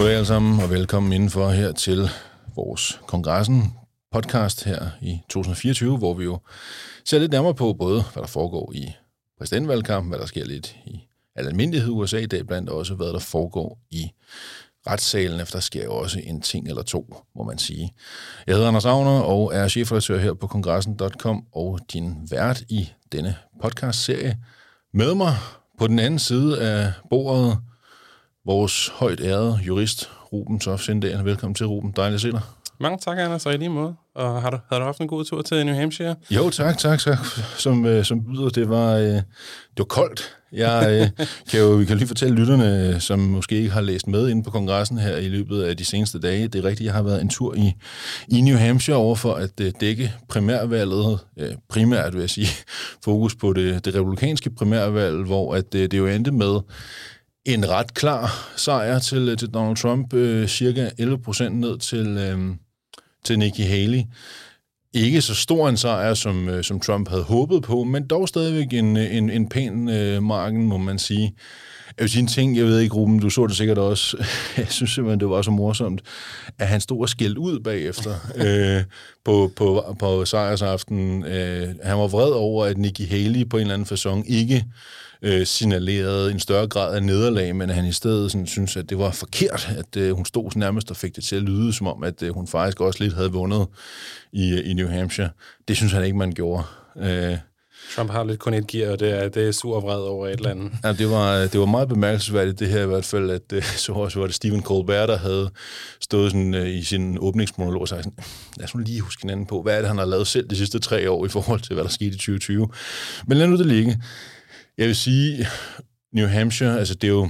Goddag alle sammen, og velkommen indenfor her til vores kongressen podcast her i 2024, hvor vi jo ser lidt nærmere på både, hvad der foregår i præsidentvalgkampen, hvad der sker lidt i almindelighed i USA i dag, blandt også hvad der foregår i retssalen, efter der sker jo også en ting eller to, må man sige. Jeg hedder Anders Agner og er chefredaktør her på kongressen.com og din vært i denne podcast-serie. Med mig på den anden side af bordet, vores højt ærede jurist, Ruben Toff Sindagen. Velkommen til, Ruben. Dejligt at se dig. Mange tak, Anders, og i lige måde. Og har du, har du haft en god tur til New Hampshire? Jo, tak, tak, tak. Som, øh, som byder, det var, øh, det var koldt. Jeg øh, kan jo vi kan lige fortælle lytterne, som måske ikke har læst med inde på kongressen her i løbet af de seneste dage. Det er rigtigt, jeg har været en tur i, i New Hampshire over for at øh, dække primærvalget. Øh, primært vil jeg sige fokus på det, det republikanske primærvalg, hvor at, øh, det jo endte med en ret klar sejr til, til Donald Trump, øh, cirka 11 procent ned til, øh, til Nikki Haley. Ikke så stor en sejr, som, øh, som Trump havde håbet på, men dog stadigvæk en, en, en pæn øh, marken, må man sige. Jeg vil sige en ting, jeg ved ikke, Ruben, du så det sikkert også. Jeg synes simpelthen, det var så morsomt, at han stod og skældte ud bagefter øh, på, på, på sejrsaften. Øh, han var vred over, at Nikki Haley på en eller anden façon ikke øh, signalerede en større grad af nederlag, men han i stedet sådan, synes, at det var forkert, at øh, hun stod nærmest og fik det til at lyde, som om, at øh, hun faktisk også lidt havde vundet i, i New Hampshire. Det synes han ikke, man gjorde. Øh, Trump har lidt kun et gear, og det er, det er sur vred over et eller andet. Ja, det var, det var meget bemærkelsesværdigt, det her i hvert fald, at øh, så også var det Stephen Colbert, der havde stået sådan, i sin åbningsmonolog og sagt sådan, lad os nu lige huske hinanden på, hvad er det, han har lavet selv de sidste tre år i forhold til, hvad der skete i 2020. Men lad nu det ligge. Jeg vil sige, New Hampshire, altså det er jo,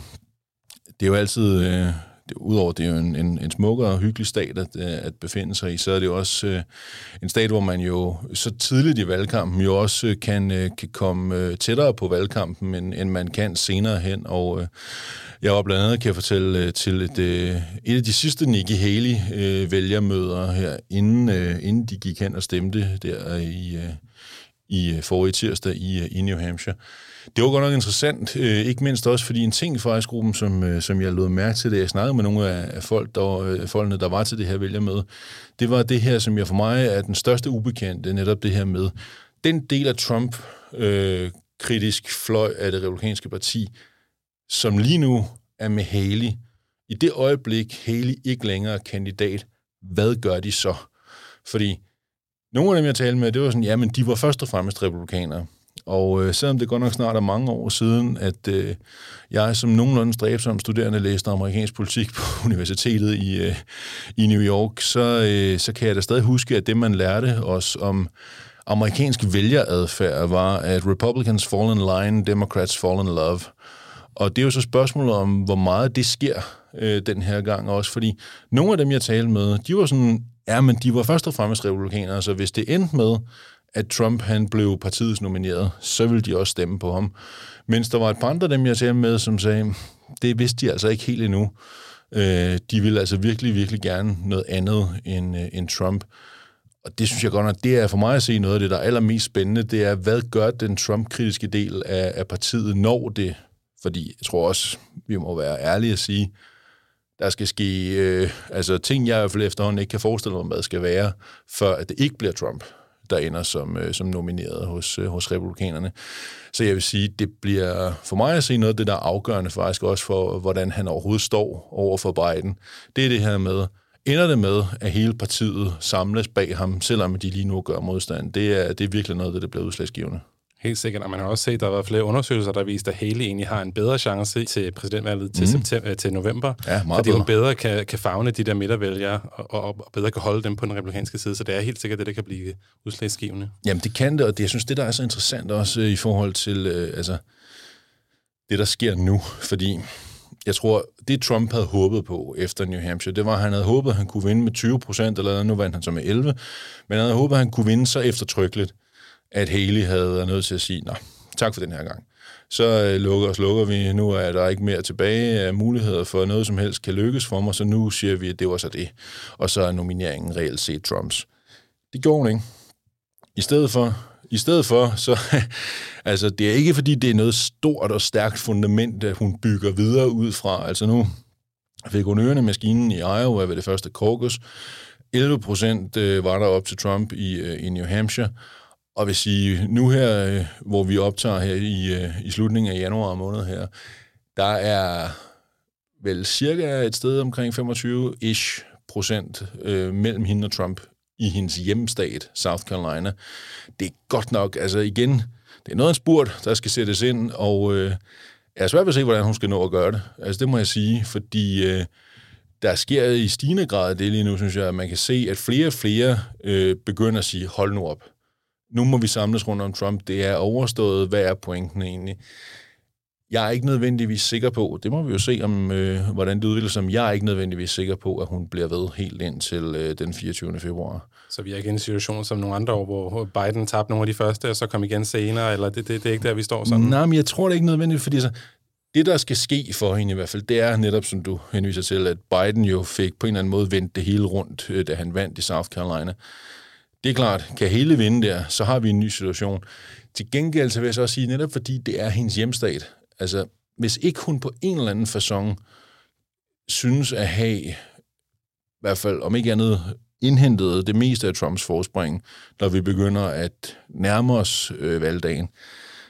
det er jo altid, øh, det, udover det er jo en, en, en smukkere og hyggelig stat at, øh, at befinde sig i, så er det jo også øh, en stat, hvor man jo så tidligt i valgkampen jo også øh, kan, øh, kan komme øh, tættere på valgkampen, end, end man kan senere hen. Og øh, jeg var blandt andet, kan jeg fortælle, øh, til et, øh, et af de sidste Nikki Haley-vælgermøder øh, her, inden, øh, inden de gik hen og stemte der i, øh, i øh, forrige tirsdag i, i New Hampshire. Det var godt nok interessant, øh, ikke mindst også fordi en ting i gruppen, som, øh, som jeg lod mærke til, da jeg snakkede med nogle af folk, der, øh, folkene, der var til det her vælgermøde, det var det her, som jeg for mig er den største ubekendte, netop det her med den del af Trump, øh, kritisk fløj af det republikanske parti, som lige nu er med Haley. I det øjeblik, Haley ikke længere er kandidat, hvad gør de så? Fordi nogle af dem, jeg talte med, det var sådan, ja, men de var først og fremmest republikanere. Og øh, selvom det godt nok snart er mange år siden, at øh, jeg som nogenlunde stræbsom studerende læste amerikansk politik på universitetet i, øh, i New York, så, øh, så kan jeg da stadig huske, at det, man lærte os om amerikansk vælgeradfærd, var, at Republicans fall in line, Democrats fall in love. Og det er jo så spørgsmålet om, hvor meget det sker øh, den her gang også, fordi nogle af dem, jeg talte med, de var sådan, ja, men de var først og fremmest republikanere, så hvis det endte med, at Trump han blev partiets nomineret, så ville de også stemme på ham. Mens der var et par andre dem, jeg talte med, som sagde, det vidste de altså ikke helt endnu. Øh, de ville altså virkelig, virkelig gerne noget andet end, øh, end Trump. Og det synes jeg godt nok, det er for mig at se noget af det, der er allermest spændende, det er, hvad gør den Trump-kritiske del af, af partiet, når det, fordi jeg tror også, vi må være ærlige at sige, der skal ske øh, altså ting, jeg i hvert fald efterhånden ikke kan forestille mig, hvad det skal være, før at det ikke bliver Trump der ender som, øh, som nomineret hos, øh, hos republikanerne. Så jeg vil sige, det bliver for mig at se noget af det, der er afgørende faktisk også for, hvordan han overhovedet står over for Biden. Det er det her med, ender det med, at hele partiet samles bag ham, selvom de lige nu gør modstand. Det er, det er virkelig noget, der bliver udslagsgivende. Helt sikkert, og man har også set, at der har været flere undersøgelser, der viste, at Haley egentlig har en bedre chance til præsidentvalget til, mm. september, til november, ja, meget fordi hun bedre kan, kan fagne de der midtervælgere, og, og, og bedre kan holde dem på den republikanske side, så det er helt sikkert det, der kan blive udslagsgivende. Jamen det kan det, og det, jeg synes, det der er så interessant også i forhold til øh, altså, det, der sker nu, fordi jeg tror, det Trump havde håbet på efter New Hampshire, det var, at han havde håbet, at han kunne vinde med 20 procent, eller nu vandt han så med 11, men han havde håbet, at han kunne vinde så eftertrykkeligt, at Haley havde været nødt til at sige, nej, tak for den her gang. Så øh, lukker og slukker vi. Nu er der ikke mere tilbage af muligheder for noget som helst kan lykkes for mig, så nu siger vi, at det var så det. Og så er nomineringen reelt set Trumps. Det gjorde hun ikke. I stedet for, i stedet for, så altså, det er ikke fordi, det er noget stort og stærkt fundament, at hun bygger videre ud fra. Altså nu fik hun ørerne maskinen i Iowa ved det første caucus. 11 procent øh, var der op til Trump i, øh, i New Hampshire. Og vil sige, nu her, øh, hvor vi optager her i, øh, i slutningen af januar måned her, der er vel cirka et sted omkring 25-ish procent øh, mellem hende og Trump i hendes hjemstat, South Carolina. Det er godt nok, altså igen, det er noget af en spurt, der skal sættes ind, og øh, jeg er svært ved at se, hvordan hun skal nå at gøre det. Altså det må jeg sige, fordi øh, der sker i stigende grad det lige nu, synes jeg, at man kan se, at flere og flere øh, begynder at sige, hold nu op. Nu må vi samles rundt om Trump. Det er overstået. Hvad er pointen egentlig? Jeg er ikke nødvendigvis sikker på, det må vi jo se, om øh, hvordan det udvikler sig, jeg er ikke nødvendigvis sikker på, at hun bliver ved helt ind til øh, den 24. februar. Så vi er ikke i en situation som nogle andre år, hvor Biden tabte nogle af de første, og så kom igen senere, eller det, det, det er ikke der, vi står sådan? Nej, men jeg tror det ikke nødvendigvis, fordi så, det, der skal ske for hende i hvert fald, det er netop, som du henviser til, at Biden jo fik på en eller anden måde vendt det hele rundt, øh, da han vandt i South Carolina. Det er klart, kan hele vinde der, så har vi en ny situation. Til gengæld så vil jeg så også sige, netop fordi det er hendes hjemstat, altså hvis ikke hun på en eller anden façon synes at have, i hvert fald om ikke andet, indhentet det meste af Trumps forspring, når vi begynder at nærme os øh, valgdagen,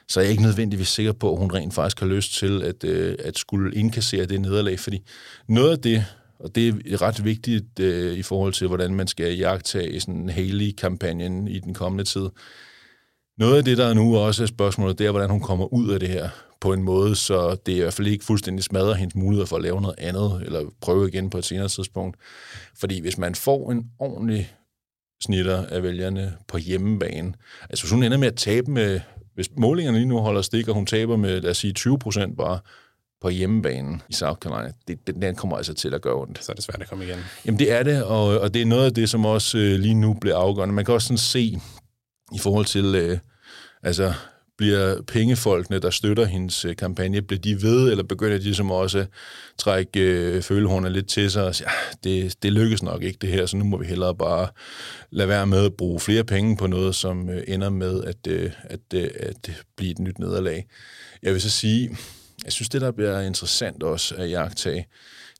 så er jeg ikke nødvendigvis sikker på, at hun rent faktisk har lyst til at, øh, at skulle indkassere det nederlag, fordi noget af det, og det er ret vigtigt øh, i forhold til, hvordan man skal jagtage sådan en Haley-kampagnen i den kommende tid. Noget af det, der nu også er spørgsmålet, det er, hvordan hun kommer ud af det her på en måde, så det i hvert fald ikke fuldstændig smadrer hendes muligheder for at lave noget andet, eller prøve igen på et senere tidspunkt. Fordi hvis man får en ordentlig snitter af vælgerne på hjemmebane, altså hvis hun ender med at tabe med, hvis målingerne lige nu holder stik, og hun taber med, lad os sige, 20 procent bare, på hjemmebanen i South Carolina, det, den, den kommer altså til at gøre ondt. Så er det svært at komme igen. Jamen det er det, og, og det er noget af det, som også øh, lige nu bliver afgørende. Man kan også sådan se i forhold til, øh, altså bliver pengefolkene, der støtter hendes øh, kampagne, bliver de ved, eller begynder de som også at trække øh, følehornene lidt til sig og sige, ja, det, det lykkes nok ikke det her, så nu må vi hellere bare lade være med at bruge flere penge på noget, som øh, ender med at, øh, at, øh, at blive et nyt nederlag. Jeg vil så sige, jeg synes, det der bliver interessant også at jagtage,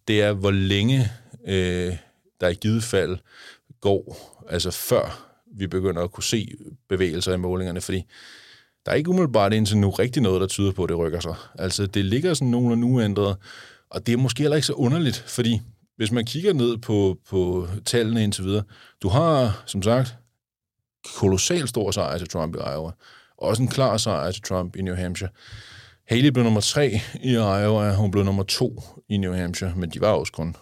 det er, hvor længe øh, der i givet fald går, altså før vi begynder at kunne se bevægelser i målingerne, fordi der er ikke umiddelbart indtil nu rigtig noget, der tyder på, at det rykker sig. Altså, det ligger sådan nogenlunde uændret, og det er måske heller ikke så underligt, fordi hvis man kigger ned på, på tallene indtil videre, du har, som sagt, kolossal stor sejr til Trump i Iowa, og også en klar sejr til Trump i New Hampshire. Haley blev nummer tre i Iowa, hun blev nummer to i New Hampshire, men de var også kun,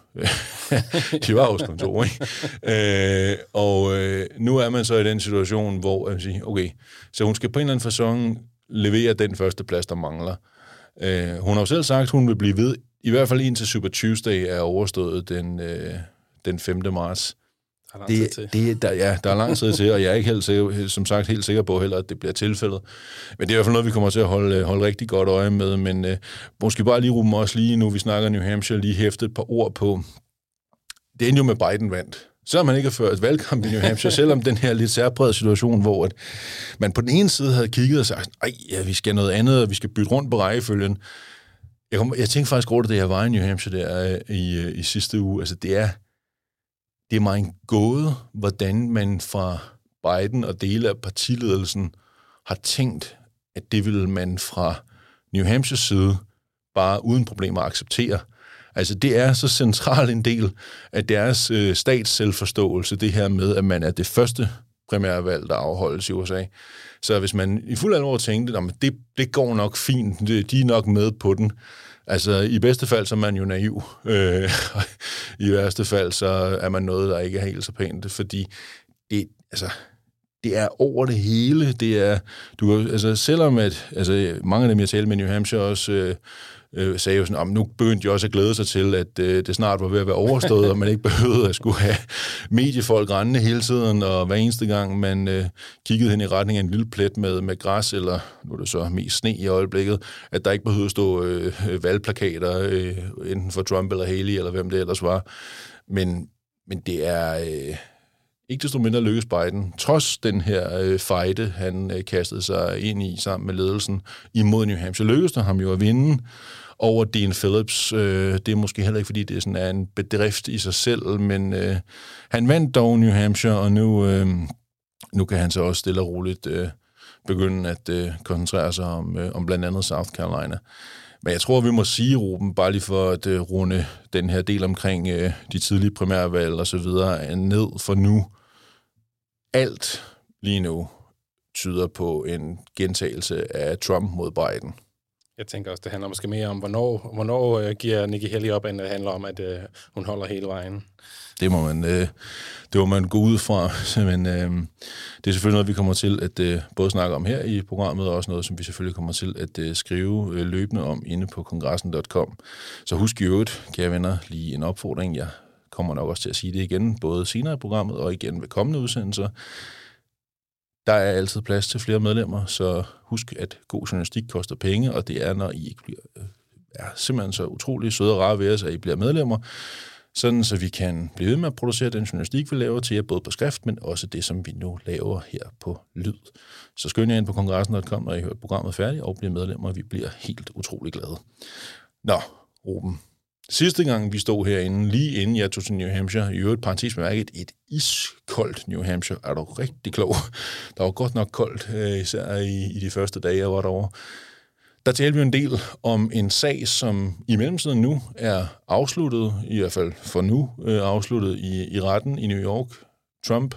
de var også kun to, ikke? Øh, og øh, nu er man så i den situation, hvor jeg siger, okay, så hun skal på en eller anden façon levere den første plads, der mangler. Øh, hun har jo selv sagt, at hun vil blive ved, i hvert fald indtil Super Tuesday er overstået den, øh, den 5. marts. Der er Det, til. det, der, ja, der er lang tid til, og jeg er ikke helt sikker, som sagt helt sikker på heller, at det bliver tilfældet. Men det er i hvert fald noget, vi kommer til at holde, holde rigtig godt øje med. Men øh, måske bare lige rumme også lige, nu vi snakker New Hampshire, lige hæfte et par ord på. Det endte jo med Biden vandt. Selvom man ikke har ført valgkamp i New Hampshire, selvom den her lidt særpræget situation, hvor at man på den ene side havde kigget og sagt, ej, ja, vi skal noget andet, og vi skal bytte rundt på rækkefølgen. Jeg, kom, jeg tænkte faktisk over det, da jeg var i New Hampshire der øh, i, øh, i sidste uge. Altså, det er, det er mig en gåde, hvordan man fra Biden og dele af partiledelsen har tænkt, at det vil man fra New Hampshire side bare uden problemer acceptere. Altså det er så central en del af deres øh, statsselvforståelse, det her med, at man er det første primærvalg, der afholdes i USA. Så hvis man i fuld alvor tænkte, at det, det går nok fint, det- de er nok med på den, altså i bedste fald så er man jo naiv. Øh, I værste fald så er man noget, der ikke er helt så pænt, fordi det, altså, det er over det hele. Det er, du, altså, selvom at, altså, mange af dem, jeg talte med i New Hampshire også, øh, øh, sagde jo sådan, om nu begyndte de også at glæde sig til, at øh, det snart var ved at være overstået, og man ikke behøvede at skulle have mediefolk rendende hele tiden, og hver eneste gang man øh, kiggede hen i retning af en lille plet med, med græs, eller nu er det så mest sne i øjeblikket, at der ikke behøvede at stå øh, øh valgplakater, øh, enten for Trump eller Haley, eller hvem det ellers var. Men, men det er... Øh, ikke desto mindre lykkedes Biden, trods den her øh, fejde, han øh, kastede sig ind i sammen med ledelsen imod New Hampshire, lykkedes det ham jo at vinde over Dean Phillips. Øh, det er måske heller ikke, fordi det sådan er en bedrift i sig selv, men øh, han vandt dog New Hampshire, og nu, øh, nu kan han så også stille og roligt øh, begynde at øh, koncentrere sig om, øh, om blandt andet South Carolina. Men jeg tror, vi må sige, Ruben, bare lige for at øh, runde den her del omkring øh, de tidlige primærvalg og så videre ned for nu. Alt lige nu tyder på en gentagelse af Trump mod Biden. Jeg tænker også, det handler måske mere om, hvornår, hvornår øh, giver Nikki Haley op, end det handler om, at øh, hun holder hele vejen. Det må man, øh, det må man gå ud fra. Men øh, det er selvfølgelig noget, vi kommer til at øh, både snakke om her i programmet, og også noget, som vi selvfølgelig kommer til at øh, skrive øh, løbende om inde på kongressen.com. Så husk i øvrigt, kære venner, lige en opfordring. Jeg kommer nok også til at sige det igen, både senere i programmet og igen ved kommende udsendelser. Der er altid plads til flere medlemmer, så husk, at god journalistik koster penge, og det er, når I ikke bliver, øh, er simpelthen så utrolig søde og rare ved os, at I bliver medlemmer, sådan så vi kan blive ved med at producere den journalistik, vi laver til jer, både på skrift, men også det, som vi nu laver her på lyd. Så skynd jer ind på kongressen.com, når I hører programmet færdigt, og bliver medlemmer, vi bliver helt utrolig glade. Nå, Ruben, Sidste gang, vi stod herinde, lige inden jeg tog til New Hampshire, i øvrigt parentes bemærket, et iskoldt New Hampshire, er du rigtig klog. Der var godt nok koldt, øh, især i, i de første dage, jeg var derovre. Der talte vi en del om en sag, som i mellemtiden nu er afsluttet, i hvert fald for nu øh, afsluttet i, i retten i New York. Trump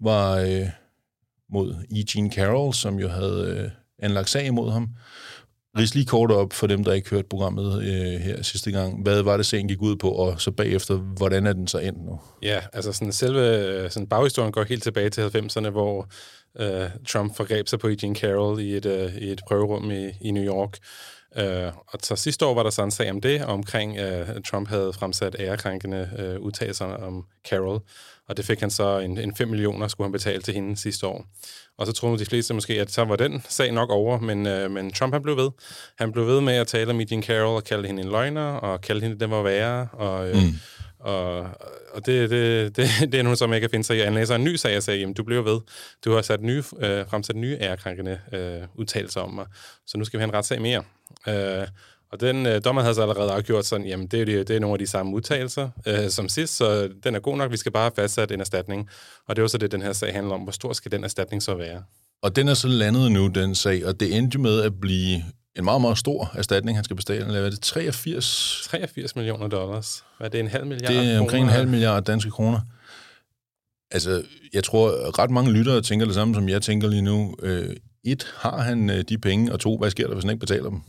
var øh, mod E. Jean Carroll, som jo havde øh, anlagt sag imod ham. Rids lige kort op for dem, der ikke hørte programmet øh, her sidste gang. Hvad var det, sagen gik ud på, og så bagefter, hvordan er den så endt nu? Ja, altså sådan selve sådan baghistorien går helt tilbage til 90'erne, hvor øh, Trump forgreb sig på Eugene Carroll i et, øh, i et prøverum i, i New York. Øh, og så sidste år var der så en sag om det, omkring øh, Trump havde fremsat ærekrænkende øh, udtalelser om Carroll. Og det fik han så en, en 5 millioner, skulle han betale til hende sidste år. Og så troede de fleste måske, at så var den sag nok over, men, øh, men Trump han blev ved. Han blev ved med at tale om Jean Carroll og kalde hende en løgner, og kalde hende, den var værre, og... Øh, mm. Og, og det, det, det, det er nogen, som ikke kan finde sig i. Han læser en ny sag og sagde, jamen du bliver ved. Du har sat nye, øh, fremsat nye ærekrænkende øh, udtalelser om mig, så nu skal vi have en retssag mere. Øh, og den øh, dommer havde så allerede afgjort sådan, jamen det er, det, det er nogle af de samme udtalelser øh, som sidst, så den er god nok, vi skal bare fastsætte en erstatning. Og det er også det, den her sag handler om. Hvor stor skal den erstatning så være? Og den er så landet nu, den sag, og det endte med at blive en meget, meget stor erstatning, han skal betale. Hvad er det? 83? 83 millioner dollars. Hvad er det? En halv milliard Det er omkring kroner? en halv milliard danske kroner. Altså, jeg tror, ret mange lyttere tænker det samme, som jeg tænker lige nu. Øh, et, har han øh, de penge, og to, hvad sker der, hvis han ikke betaler dem?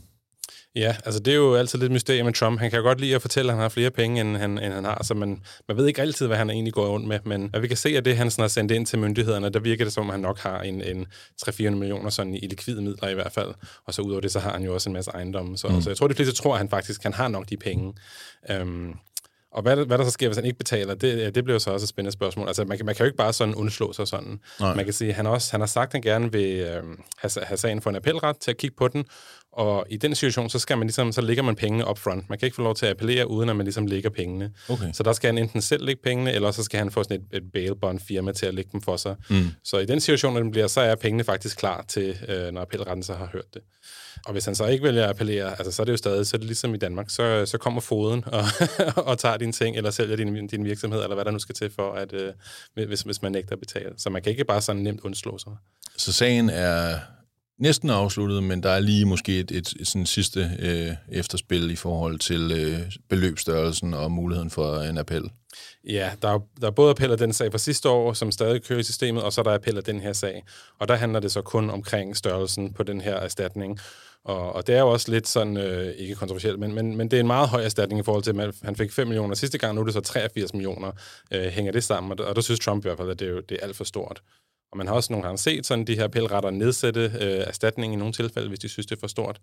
Ja, altså det er jo altid lidt mysterium med Trump. Han kan godt lide at fortælle, at han har flere penge, end han, end han har, så man, man ved ikke altid, hvad han egentlig går rundt med. Men at vi kan se, at det, han sådan har sendt ind til myndighederne, der virker det som, at han nok har en, en 300-400 millioner sådan i likvide midler i hvert fald. Og så udover det, så har han jo også en masse ejendomme. Så, mm. så jeg tror, de fleste tror, at han faktisk han har nok de penge. Um, og hvad, hvad der så sker, hvis han ikke betaler, det, det bliver så også et spændende spørgsmål. Altså, man, man kan jo ikke bare sådan undslå sig sådan. Nej. Man kan sige, han, også, han har sagt, at han gerne vil øh, have, have sagen for en appelret til at kigge på den, og i den situation, så skal man ligesom, så lægger man pengene up front. Man kan ikke få lov til at appellere, uden at man ligesom lægger pengene. Okay. Så der skal han enten selv lægge pengene, eller så skal han få sådan et, et bail bond firma til at lægge dem for sig. Mm. Så i den situation, den bliver, så er pengene faktisk klar til, øh, når appelretten så har hørt det. Og hvis han så ikke vælger at appellere, altså, så er det jo stadig, så er det ligesom i Danmark, så, så kommer foden og, og tager dine ting, eller sælger din, din virksomhed, eller hvad der nu skal til for, at, øh, hvis, hvis man nægter at betale. Så man kan ikke bare sådan nemt undslå sig. Så sagen er næsten afsluttet, men der er lige måske et, et, et sådan sidste øh, efterspil i forhold til øh, beløbsstørrelsen og muligheden for en appel. Ja, der er, der er både appel af den sag fra sidste år, som stadig kører i systemet, og så er der appel af den her sag. Og der handler det så kun omkring størrelsen på den her erstatning. Og, og det er jo også lidt sådan, øh, ikke kontroversielt, men, men, men det er en meget høj erstatning i forhold til, at han fik 5 millioner sidste gang, nu er det så 83 millioner. Øh, hænger det sammen? Og, og der synes Trump i hvert fald, at det er, jo, det er alt for stort. Og man har også nogle gange set sådan de her appelretter nedsætte øh, erstatning i nogle tilfælde, hvis de synes, det er for stort.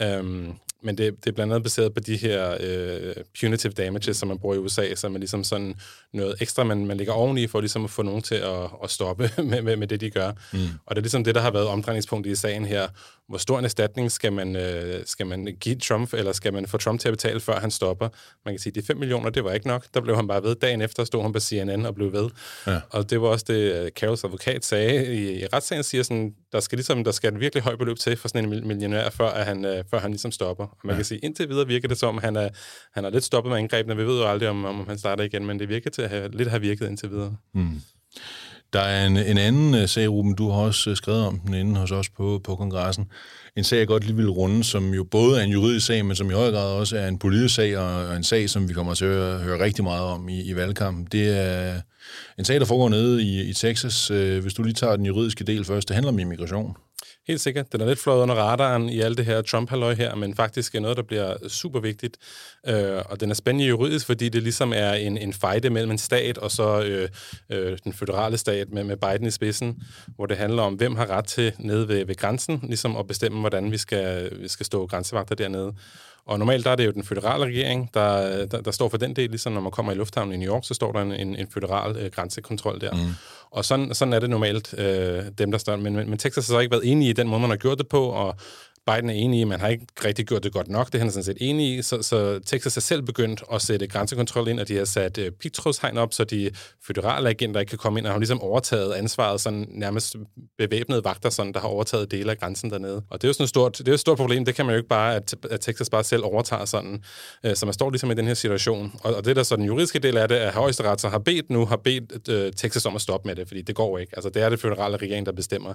Øhm, men det, det er blandt andet baseret på de her øh, punitive damages, som man bruger i USA, som er ligesom sådan noget ekstra, man, man lægger oveni for ligesom at få nogen til at, at stoppe med, med, med det, de gør. Mm. Og det er ligesom det, der har været omdrejningspunktet i sagen her. Hvor stor en erstatning skal man, øh, skal man give Trump, eller skal man få Trump til at betale, før han stopper? Man kan sige, at de 5 millioner, det var ikke nok. Der blev han bare ved. Dagen efter stod han på CNN og blev ved. Ja. Og det var også det, øh, Carols advokat sagde i, i retssagen, siger sådan, der skal ligesom, der skal et virkelig højt beløb til for sådan en millionær, før, at han, øh, før han ligesom stopper. Og man ja. kan sige, indtil videre virker det som, han er, han er lidt stoppet med angrebene. Vi ved jo aldrig, om, om han starter igen, men det virker til at have, lidt have virket indtil videre. Mm. Der er en, en anden øh, sag, Ruben, du har også øh, skrevet om den inde hos os på, på kongressen. En sag, jeg godt lige vil runde, som jo både er en juridisk sag, men som i høj grad også er en politisk sag, og en sag, som vi kommer til at høre, høre rigtig meget om i, i valgkampen. Det er en sag, der foregår nede i, i Texas. Øh, hvis du lige tager den juridiske del først, det handler om immigration. Helt sikkert. Den er lidt flået under radaren i alt det her Trump-halløj her, men faktisk er noget, der bliver super vigtigt. Øh, og den er spændende juridisk, fordi det ligesom er en, en fejde mellem en stat og så øh, øh, den føderale stat med, med Biden i spidsen, hvor det handler om, hvem har ret til nede ved, ved grænsen, ligesom at bestemme, hvordan vi skal, vi skal stå grænsevagter dernede. Og normalt der er det jo den føderale regering, der, der, der står for den del, ligesom når man kommer i lufthavnen i New York, så står der en, en, en føderal øh, grænsekontrol der. Mm. Og sådan, sådan er det normalt, øh, dem der står. Men, men, men Texas har så ikke været enige i den måde, man har gjort det på, og Biden er enig i, at man har ikke rigtig gjort det godt nok. Det er han sådan set enig i. Så, så Texas er selv begyndt at sætte grænsekontrol ind, og de har sat øh, uh, pigtrådshegn op, så de føderale agenter ikke kan komme ind, og har ligesom overtaget ansvaret, sådan nærmest bevæbnede vagter, sådan, der har overtaget dele af grænsen dernede. Og det er jo sådan et stort, det er et stort problem. Det kan man jo ikke bare, at, at Texas bare selv overtager sådan. øh, så man står ligesom i den her situation. Og, og det der så den juridiske del af det, er, at højesteret så har bedt nu, har bedt øh, Texas om at stoppe med det, fordi det går ikke. Altså det er det føderale regering, der bestemmer.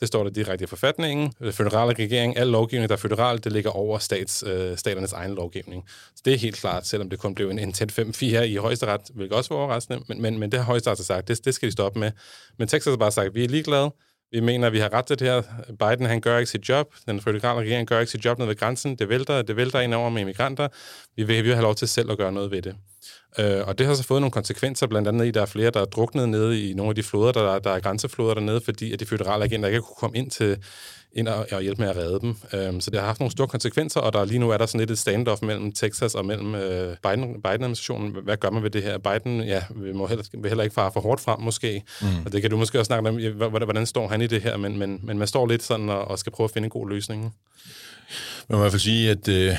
Det står der direkte i forfatningen. Det føderale regering, al lovgivning, der er federal, det ligger over stats, øh, staternes egen lovgivning. Så det er helt klart, selvom det kun blev en, en 5-4 i højesteret, hvilket også var overraskende, men, men, men det har højesteret sagt, det, det skal de stoppe med. Men Texas har bare sagt, vi er ligeglade, vi mener, at vi har ret til det her. Biden, han gør ikke sit job. Den føderale regering gør ikke sit job ned ved grænsen. Det vælter, det vælter ind over med immigranter. Vi vil, vi vil have lov til selv at gøre noget ved det. Øh, og det har så fået nogle konsekvenser, blandt andet i, at der er flere, der er druknet nede i nogle af de floder, der, der er grænsefloder dernede, fordi at de føderale agenter ikke kunne komme ind til, ind og, og hjælpe med at redde dem. Um, så det har haft nogle store konsekvenser, og der lige nu er der sådan lidt et standoff mellem Texas og mellem uh, Biden, Biden-administrationen. Hvad gør man ved det her? Biden ja, vi må heller, vil heller ikke fare for hårdt frem, måske. Mm. Og det kan du måske også snakke om, hvordan, hvordan står han i det her? Men, men, men man står lidt sådan og, og skal prøve at finde en god løsning. Man må i hvert fald sige, at øh,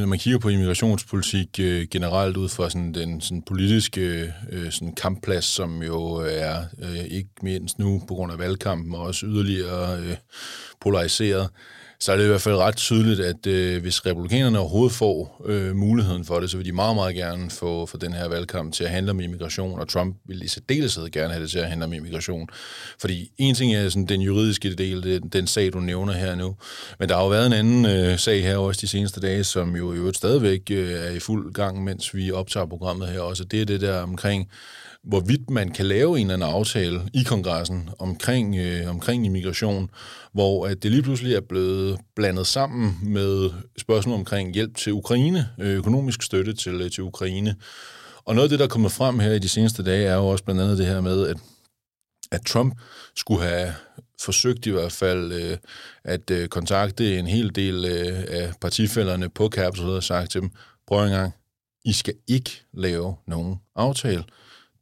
når man kigger på immigrationspolitik øh, generelt ud fra sådan den sådan politiske øh, sådan kampplads, som jo er øh, ikke mindst nu på grund af valgkampen, og også yderligere øh, polariseret, så er det i hvert fald ret tydeligt, at øh, hvis republikanerne overhovedet får øh, muligheden for det, så vil de meget, meget gerne få, få den her valgkamp til at handle om immigration, og Trump vil i særdeleshed gerne have det til at handle om immigration. Fordi en ting er sådan, den juridiske del, den, den sag, du nævner her nu, men der har jo været en anden øh, sag her også de seneste dage, som jo i øvrigt stadigvæk øh, er i fuld gang, mens vi optager programmet her også. Det er det der omkring hvorvidt man kan lave en eller anden aftale i kongressen omkring, øh, omkring immigration, hvor at det lige pludselig er blevet blandet sammen med spørgsmål omkring hjælp til Ukraine, øh, økonomisk støtte til, øh, til Ukraine. Og noget af det, der er kommet frem her i de seneste dage, er jo også blandt andet det her med, at, at Trump skulle have forsøgt i hvert fald øh, at øh, kontakte en hel del øh, af partifælderne på Capitol og sagt til dem, prøv en gang, I skal ikke lave nogen aftale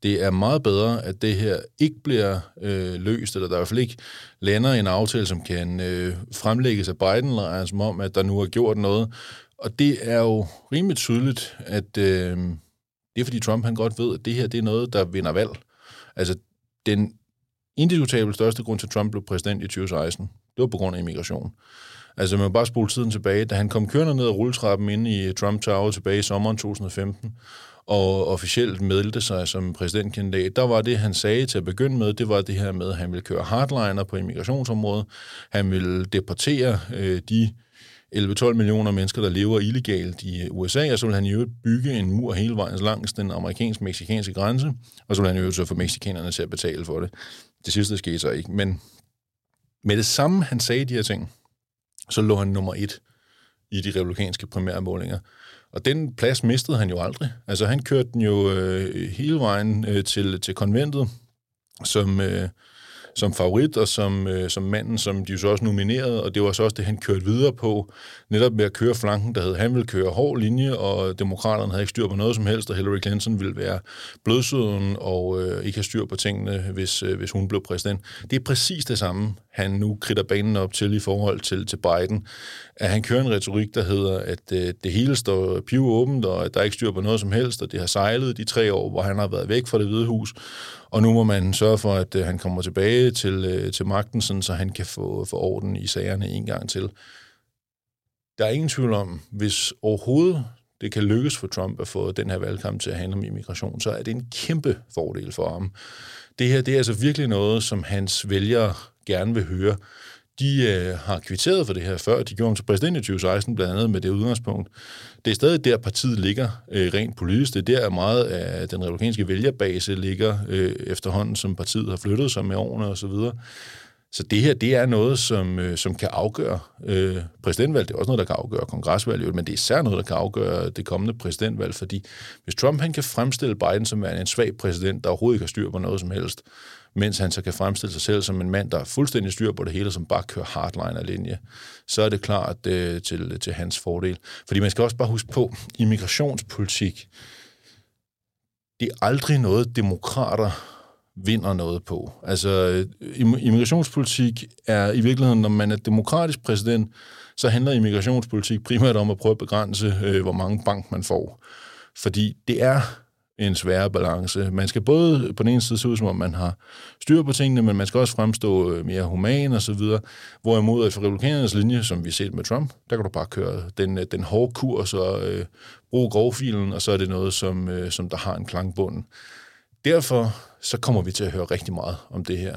det er meget bedre, at det her ikke bliver øh, løst, eller der i hvert fald ikke lander en aftale, som kan øh, fremlægges af Biden-lejren, som om, at der nu er gjort noget. Og det er jo rimelig tydeligt, at øh, det er fordi Trump han godt ved, at det her det er noget, der vinder valg. Altså, den indiskutabelt største grund til, at Trump blev præsident i 2016, det var på grund af immigration. Altså, man må bare spole tiden tilbage. Da han kom kørende ned ad rulletrappen inde i Trump Tower tilbage i sommeren 2015, og officielt meldte sig som præsidentkandidat, der var det, han sagde til at begynde med, det var det her med, at han ville køre hardliner på immigrationsområdet. Han ville deportere øh, de 11-12 millioner mennesker, der lever illegalt i USA, og så vil han jo bygge en mur hele vejen langs den amerikansk-meksikanske grænse, og så vil han jo så få meksikanerne til at betale for det. Det sidste skete så ikke, men med det samme, han sagde de her ting, så lå han nummer et i de republikanske primærmålinger. Og den plads mistede han jo aldrig. Altså han kørte den jo øh, hele vejen øh, til, til konventet, som, øh, som favorit og som, øh, som manden, som de jo så også nominerede, og det var så også det, han kørte videre på, netop med at køre flanken, der hed, han ville køre hård linje, og demokraterne havde ikke styr på noget som helst, og Hillary Clinton ville være blødsøden og øh, ikke have styr på tingene, hvis, øh, hvis hun blev præsident. Det er præcis det samme, han nu kritter banen op til i forhold til, til Biden. At han kører en retorik, der hedder, at øh, det hele står pivåbent, og at der er ikke styr på noget som helst, og det har sejlet de tre år, hvor han har været væk fra det hvide hus. Og nu må man sørge for, at øh, han kommer tilbage til, øh, til magten, sådan, så han kan få, få orden i sagerne en gang til. Der er ingen tvivl om, hvis overhovedet det kan lykkes for Trump at få den her valgkamp til at handle om immigration, så er det en kæmpe fordel for ham. Det her det er altså virkelig noget, som hans vælgere gerne vil høre. De øh, har kvitteret for det her før. De gjorde ham til præsident i 2016, blandt andet med det udgangspunkt. Det er stadig der, partiet ligger øh, rent politisk. Det er der, meget af den republikanske vælgerbase ligger øh, efterhånden, som partiet har flyttet sig med årene osv. Så det her, det er noget, som, øh, som kan afgøre øh, præsidentvalg. Det er også noget, der kan afgøre kongresvalg, men det er især noget, der kan afgøre det kommende præsidentvalg, fordi hvis Trump han kan fremstille Biden som en svag præsident, der overhovedet ikke har styr på noget som helst, mens han så kan fremstille sig selv som en mand, der er fuldstændig styr på det hele, som bare kører hardliner-linje, så er det klart øh, til, til hans fordel. Fordi man skal også bare huske på, immigrationspolitik, det er aldrig noget, demokrater vinder noget på. Altså, øh, immigrationspolitik er i virkeligheden, når man er demokratisk præsident, så handler immigrationspolitik primært om at prøve at begrænse, øh, hvor mange bank man får. Fordi det er en svær balance. Man skal både på den ene side se ud, som om man har styr på tingene, men man skal også fremstå øh, mere human og så videre. Hvorimod at for republikanernes linje, som vi har set med Trump, der kan du bare køre den, øh, den hårde kurs og øh, bruge grovfilen, og så er det noget, som, øh, som der har en klangbund. Derfor så kommer vi til at høre rigtig meget om det her.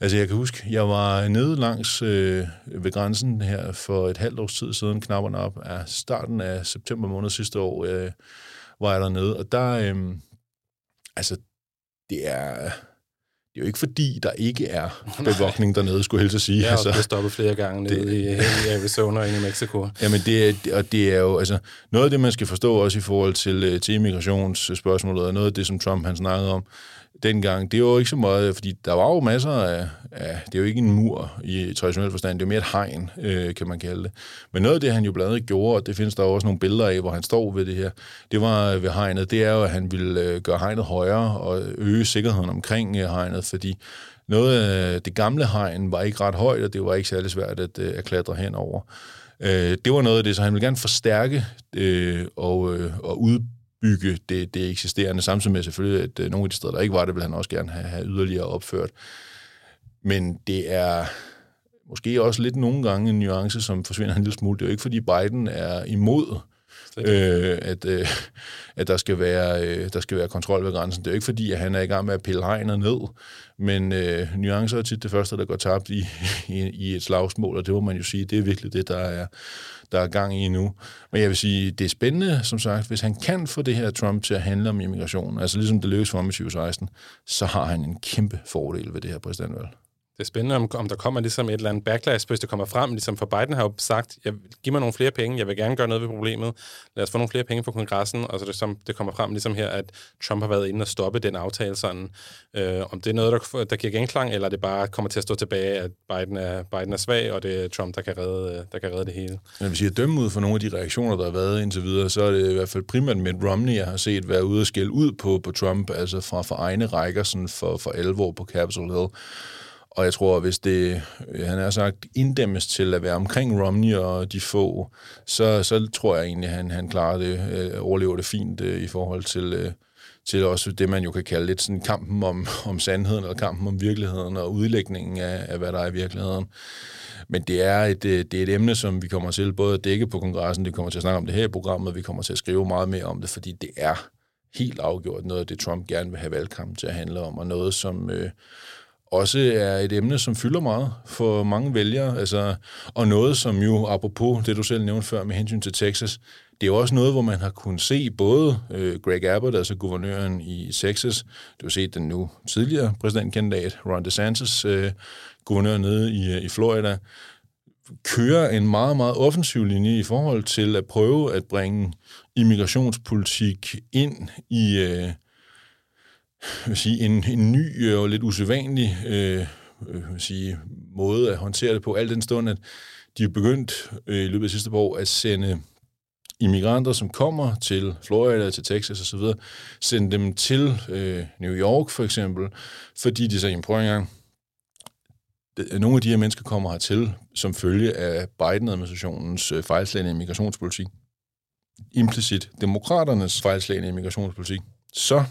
Altså jeg kan huske, jeg var nede langs øh, ved grænsen her for et halvt års tid siden, knapperne op af starten af september måned sidste år, øh, var jeg dernede, og der, øh, altså det er, det er jo ikke fordi, der ikke er bevogtning dernede, skulle jeg helst sige. Jeg har altså, stoppet flere gange nede det, i, i Arizona og i Mexico. Jamen, det er, og det er jo, altså, noget af det, man skal forstå også i forhold til, øh, til immigrationsspørgsmålet, og noget af det, som Trump han snakkede om, dengang, det var jo ikke så meget, fordi der var jo masser af, af det er jo ikke en mur i traditionel forstand, det er jo mere et hegn, øh, kan man kalde det. Men noget af det, han jo blandt andet gjorde, og det findes der også nogle billeder af, hvor han står ved det her, det var ved hegnet, det er jo, at han ville øh, gøre hegnet højere og øge sikkerheden omkring øh, hegnet, fordi noget af det gamle hegn var ikke ret højt, og det var ikke særlig svært at, øh, at klatre henover. Øh, det var noget af det, så han ville gerne forstærke øh, og, øh, og ud, udbygge det, det eksisterende, samtidig med selvfølgelig, at øh, nogle af de steder, der ikke var det, vil han også gerne have, have yderligere opført. Men det er måske også lidt nogle gange en nuance, som forsvinder en lille smule. Det er jo ikke, fordi Biden er imod øh, at, øh, at der skal, være, øh, der skal være kontrol ved grænsen. Det er jo ikke fordi, at han er i gang med at pille hegnet ned, men øh, nuancer er tit det første, der går tabt i, i, i et slagsmål, og det må man jo sige, det er virkelig det, der er, der er gang i nu. Men jeg vil sige, det er spændende, som sagt, hvis han kan få det her Trump til at handle om immigration, altså ligesom det lykkedes for ham i 2016, så har han en kæmpe fordel ved det her præsidentvalg. Det er spændende, om, om der kommer ligesom et eller andet backlash, hvis det kommer frem. Ligesom for Biden har jo sagt, jeg, giv mig nogle flere penge, jeg vil gerne gøre noget ved problemet. Lad os få nogle flere penge fra kongressen. Og så det, som, det kommer frem ligesom her, at Trump har været inde og stoppe den aftale sådan. Øh, om det er noget, der, der giver genklang, eller det bare kommer til at stå tilbage, at Biden er, Biden er svag, og det er Trump, der kan redde, der kan redde det hele. Men hvis jeg dømmer dømme ud for nogle af de reaktioner, der har været indtil videre, så er det i hvert fald primært Mitt Romney, jeg har set være ude og skælde ud på, på Trump, altså fra, fra egne rækker sådan for, for alvor på Capitol Hill. Og jeg tror, hvis det, øh, han har sagt, inddæmmes til at være omkring Romney og de få, så, så tror jeg egentlig, at han, han klarer det, øh, overlever det fint øh, i forhold til, øh, til også det, man jo kan kalde lidt sådan kampen om, om sandheden, eller kampen om virkeligheden, og udlægningen af, af hvad der er i virkeligheden. Men det er, et, øh, det er et emne, som vi kommer til både at dække på kongressen, det kommer til at snakke om det her i programmet, vi kommer til at skrive meget mere om det, fordi det er helt afgjort noget af det, Trump gerne vil have valgkampen til at handle om, og noget, som, øh, også er et emne, som fylder meget for mange vælgere, altså, og noget, som jo, apropos det, du selv nævnte før med hensyn til Texas, det er jo også noget, hvor man har kunnet se både øh, Greg Abbott, altså guvernøren i Texas, du har set den nu tidligere præsidentkandidat, Ron DeSantis, øh, guvernør nede i, øh, i Florida, køre en meget, meget offensiv linje i forhold til at prøve at bringe immigrationspolitik ind i, øh, vil sige, en, en ny øh, og lidt usædvanlig øh, øh, sige, måde at håndtere det på, al den stund, at de er begyndt øh, i løbet af sidste år at sende immigranter, som kommer til Florida, til Texas osv., sende dem til øh, New York for eksempel, fordi de sagde, prøv en gang, nogle af de her mennesker kommer hertil som følge af Biden-administrationens øh, fejlslagende immigrationspolitik, implicit demokraternes fejlslagende immigrationspolitik, så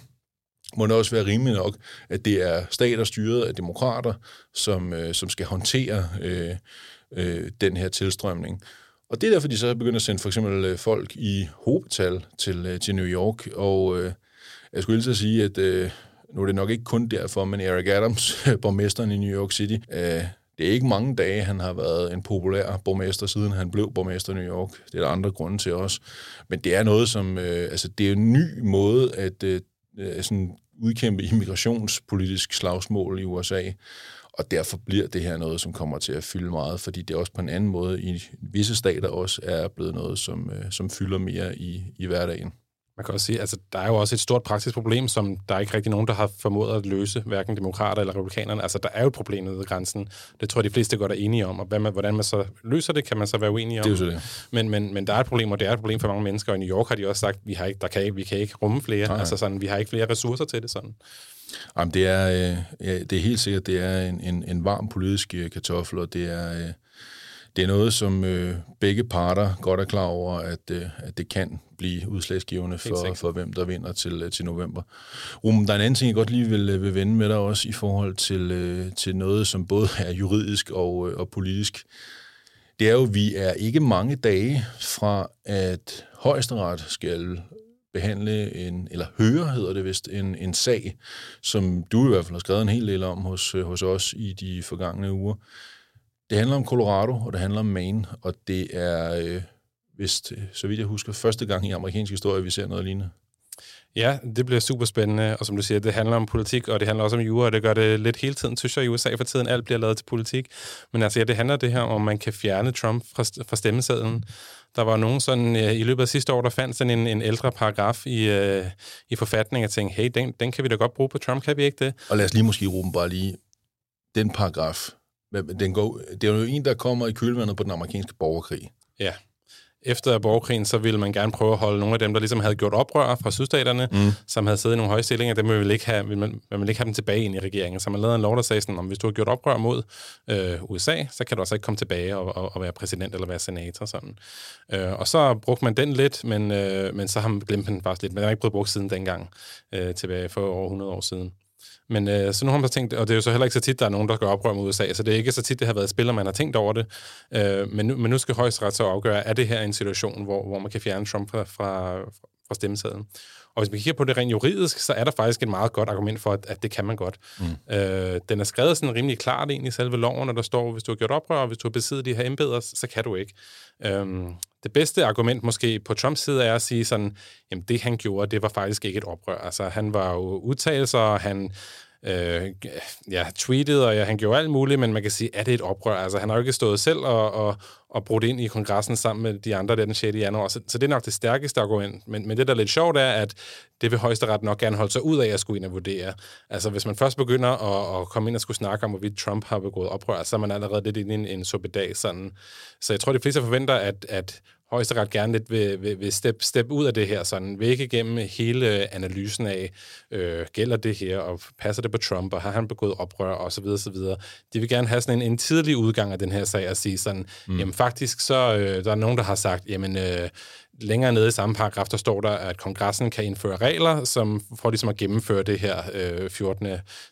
må det også være rimeligt nok, at det er stater styret af demokrater, som, øh, som skal håndtere øh, øh, den her tilstrømning. Og det er derfor, de så begynder at sende for eksempel øh, folk i hobetal til, øh, til New York, og øh, jeg skulle lige sige, at øh, nu er det nok ikke kun derfor, men Eric Adams, borgmesteren i New York City, øh, det er ikke mange dage, han har været en populær borgmester, siden han blev borgmester i New York. Det er der andre grunde til også. Men det er noget, som... Øh, altså, det er en ny måde at øh, øh sådan udkæmpe immigrationspolitisk slagsmål i USA. Og derfor bliver det her noget, som kommer til at fylde meget, fordi det også på en anden måde i visse stater også er blevet noget, som, øh, som fylder mere i, i hverdagen. Man kan også sige, altså der er jo også et stort praktisk problem, som der er ikke rigtig nogen, der har formået at løse, hverken demokrater eller republikanerne. Altså der er jo et problem ved grænsen. Det tror jeg, de fleste godt er enige om. Og hvad man, hvordan man så løser det, kan man så være uenige om. Det er jo det. Men, men, men der er et problem, og det er et problem for mange mennesker. Og i New York har de også sagt, vi har ikke, der kan ikke, vi kan ikke rumme flere. Nej. Altså sådan, vi har ikke flere ressourcer til det sådan. Jamen, det er, øh, ja, det er helt sikkert, det er en, en, en varm politisk øh, kartoffel, og det er, øh, det er noget, som øh, begge parter godt er klar over, at, øh, at det kan blive udslagsgivende for, for hvem der vinder til, øh, til november. Rum, der er en anden ting, jeg godt lige vil, øh, vil vende med dig også i forhold til, øh, til noget, som både er juridisk og, øh, og politisk. Det er jo, at vi er ikke mange dage fra, at højesteret skal behandle en, eller høre hedder det vist, en, en sag, som du i hvert fald har skrevet en hel del om hos, øh, hos os i de forgangne uger. Det handler om Colorado, og det handler om Maine, og det er, øh, vist, så vidt jeg husker, første gang i amerikansk historie, vi ser noget lignende. Ja, det bliver super spændende, og som du siger, det handler om politik, og det handler også om jura, og det gør det lidt hele tiden, synes jeg, i USA for tiden. Alt bliver lavet til politik. Men altså, ja, det handler det her om, man kan fjerne Trump fra, fra stemmesedlen. Der var nogen sådan, øh, i løbet af sidste år, der fandt sådan en, en ældre paragraf i, øh, i forfatningen, og tænkte, hey, den, den kan vi da godt bruge på Trump, kan vi ikke det? Og lad os lige måske råbe bare lige, den paragraf, den går, det er jo en, der kommer i kølvandet på den amerikanske borgerkrig. Ja efter borgerkrigen, så ville man gerne prøve at holde nogle af dem, der ligesom havde gjort oprør fra sydstaterne, mm. som havde siddet i nogle høje stillinger, dem ville ikke have, ville man, man ville ikke have dem tilbage ind i regeringen. Så man lavede en lov, der sagde sådan, om hvis du har gjort oprør mod øh, USA, så kan du også ikke komme tilbage og, og, og være præsident eller være senator. Sådan. Øh, og så brugte man den lidt, men, øh, men så har man glemt den faktisk lidt. Men den har ikke blevet brugt siden dengang, øh, tilbage for over 100 år siden. Men øh, så nu har man tænkt, og det er jo så heller ikke så tit, der er nogen, der gør oprør mod USA, så det er ikke så tit, det har været spiller, man har tænkt over det. Øh, men, nu, men nu skal højesteret så afgøre, er det her en situation, hvor, hvor man kan fjerne Trump fra, fra, fra stemmesedlen? Og hvis man kigger på det rent juridisk, så er der faktisk et meget godt argument for, at, at det kan man godt. Mm. Øh, den er skrevet sådan rimelig klart ind i selve loven, og der står, hvis du har gjort oprør, og hvis du har besiddet de her embeder, så kan du ikke. Øhm, det bedste argument måske på Trumps side er at sige sådan, jamen det han gjorde, det var faktisk ikke et oprør. Altså han var jo udtalelser, og han øh, ja, tweetet, og ja, han gjorde alt muligt, men man kan sige, er det et oprør? Altså, han har jo ikke stået selv og, og, og brudt ind i kongressen sammen med de andre der den 6. januar, så, så det er nok det stærkeste argument. Men, men det, der er lidt sjovt, er, at det vil højesteret nok gerne holde sig ud af at skulle ind og vurdere. Altså, hvis man først begynder at, at komme ind og skulle snakke om, hvorvidt Trump har begået oprør, så er man allerede lidt inde i en, en suppedag. Sådan. Så jeg tror, de fleste forventer, at, at højesteret gerne lidt vil, vil, vil step, step ud af det her, sådan ikke igennem hele analysen af, øh, gælder det her, og passer det på Trump, og har han begået oprør, og så videre, så videre. De vil gerne have sådan en, en tidlig udgang af den her sag, og sige sådan, mm. jamen faktisk så, øh, der er nogen, der har sagt, jamen øh, længere nede i samme paragraf, der står der, at kongressen kan indføre regler, som får ligesom at gennemføre det her øh, 14.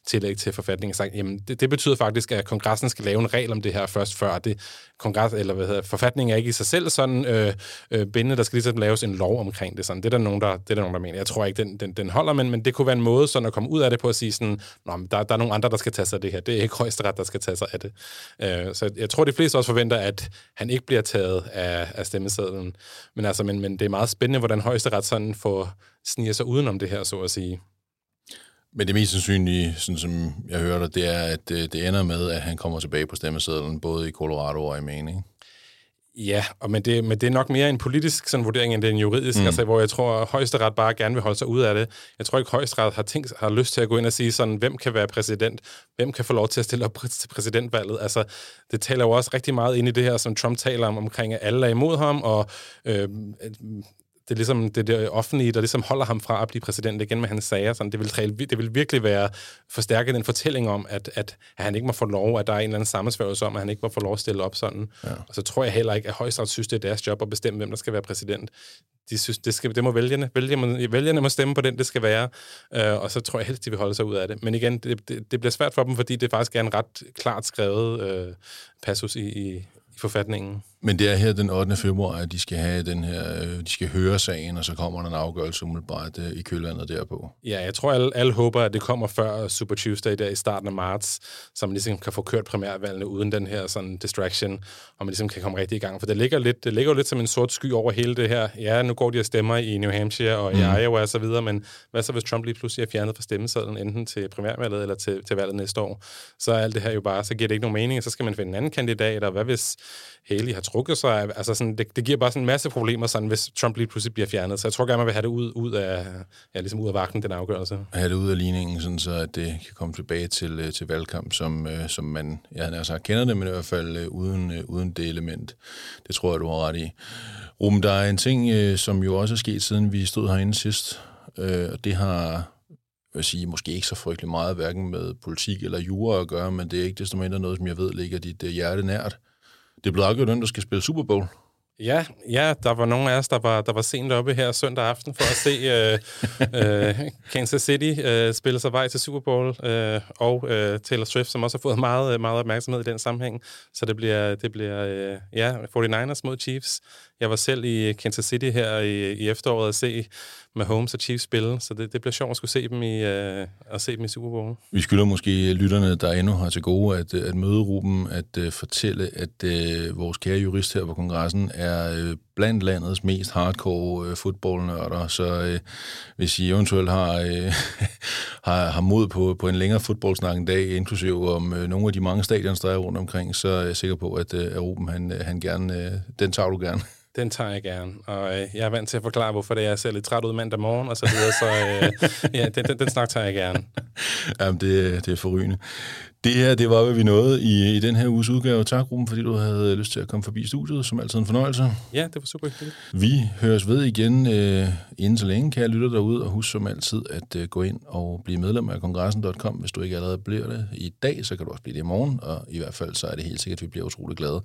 tillæg til forfatningen. Sagt, jamen, det, det betyder faktisk, at kongressen skal lave en regel om det her først, før det kongress, eller hvad hedder, forfatningen er ikke i sig selv sådan øh, øh, bindende. Der skal ligesom laves en lov omkring det. Sådan. Det, er der nogen, der, det er der nogen, der mener. Jeg tror ikke, den, den, den holder, men, men det kunne være en måde sådan at komme ud af det på at sige sådan, Nå, men der, der er nogle andre, der skal tage sig af det her. Det er ikke højesteret, der skal tage sig af det. Øh, så jeg tror, de fleste også forventer, at han ikke bliver taget af, af stemmesedlen. Men altså, men, men det er meget spændende, hvordan højesteret sådan får sniger sig udenom det her, så at sige. Men det mest sandsynlige, sådan som jeg hører dig, det er, at det, det ender med, at han kommer tilbage på stemmesedlen, både i Colorado og i Maine, ikke? Ja, og men, det, men det er nok mere en politisk sådan, vurdering, end det er en juridisk, mm. altså, hvor jeg tror, at højesteret bare gerne vil holde sig ud af det. Jeg tror ikke, højesteret har, tænkt, har lyst til at gå ind og sige sådan, hvem kan være præsident, hvem kan få lov til at stille op til præsidentvalget. Altså, det taler jo også rigtig meget ind i det her, som Trump taler om, omkring at alle er imod ham, og øh, det er ligesom det, det offentlige, der ligesom holder ham fra at blive præsident igen med hans sager. Sådan, det, vil, det vil virkelig være forstærket en fortælling om, at, at, at han ikke må få lov, at der er en eller anden sammensværgelse om, at han ikke må få lov at stille op sådan. Ja. Og så tror jeg heller ikke, at højesteret synes, det er deres job at bestemme, hvem der skal være præsident. De synes, det, skal, det må vælgerne. Vælgerne, vælgerne må stemme på den, det skal være. Uh, og så tror jeg helst, de vil holde sig ud af det. Men igen, det, det, det bliver svært for dem, fordi det faktisk er en ret klart skrevet uh, passus i, i, i forfatningen. Men det er her den 8. februar, at de skal have den her, øh, de skal høre sagen, og så kommer der en afgørelse umiddelbart øh, i kølvandet derpå. Ja, jeg tror, alle, alle håber, at det kommer før Super Tuesday der i starten af marts, så man ligesom kan få kørt primærvalgene uden den her sådan distraction, og man ligesom kan komme rigtig i gang. For det ligger, lidt, det ligger jo lidt som en sort sky over hele det her. Ja, nu går de og stemmer i New Hampshire og i mm. Iowa og så videre, men hvad så hvis Trump lige pludselig er fjernet fra stemmesedlen, enten til primærvalget eller til, til valget næste år? Så er alt det her jo bare, så giver det ikke nogen mening, så skal man finde en anden kandidat, og hvad hvis Haley har trukket sig? Altså, sådan, det, det giver bare sådan en masse problemer, sådan, hvis Trump lige pludselig bliver fjernet. Så jeg tror gerne, man vil have det ud, ud af, ja, ligesom ud af vagten, den afgørelse. Have det ud af ligningen, sådan så at det kan komme tilbage til, øh, til valgkamp, som, øh, som man, jeg han sagt, kender det, men i hvert fald øh, uden, uden det element. Det tror jeg, du har ret i. Rum, der er en ting, som jo også er sket, siden vi stod herinde sidst, og det har jeg vil sige, måske ikke så frygtelig meget, hverken med politik eller jura at gøre, men det er ikke desto mindre noget, som jeg ved ligger dit hjerte nært. Det er blevet afgjort, hvem der skal spille Super Bowl. Ja, ja, der var nogle af os, der var, der var sent oppe her søndag aften for at se øh, øh, Kansas City øh, spille sig vej til Super Bowl, øh, og øh, Taylor Swift, som også har fået meget, meget opmærksomhed i den sammenhæng. Så det bliver, det bliver øh, ja, 49ers mod Chiefs. Jeg var selv i Kansas City her i, i efteråret at se med og Chiefs spille, så det, det bliver sjovt at skulle se dem i, uh, at se dem i Super Bowl. Vi skylder måske lytterne, der endnu har til gode, at, øh, at møde Ruben, at uh, fortælle, at uh, vores kære jurist her på kongressen er uh, blandt landets mest hardcore uh, fodboldnørder, så uh, hvis I eventuelt har, uh, har, har mod på, på en længere fodboldsnak en dag, inklusive om uh, nogle af de mange stadions, der er rundt omkring, så er jeg sikker på, at, at Ruben, han, han gerne, uh, den tager du gerne. Den tager jeg gerne, og øh, jeg er vant til at forklare, hvorfor det er, jeg ser lidt træt ud mandag morgen, og så videre, så øh, ja, den, den, den snak tager jeg gerne. Jamen, det, det er forrygende. Det her, det var, hvad vi nåede i, i den her uges udgave. Tak, Ruben, fordi du havde lyst til at komme forbi studiet, som altid en fornøjelse. Ja, det var super hyggeligt. Vi høres ved igen øh, inden så længe, kan jeg lytte derude, og husk som altid at øh, gå ind og blive medlem af kongressen.com, hvis du ikke allerede bliver det i dag, så kan du også blive det i morgen, og i hvert fald så er det helt sikkert, at vi bliver utrolig glade.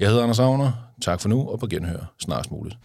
Jeg hedder Anders Agner. Tak for nu, og på genhør snarest muligt.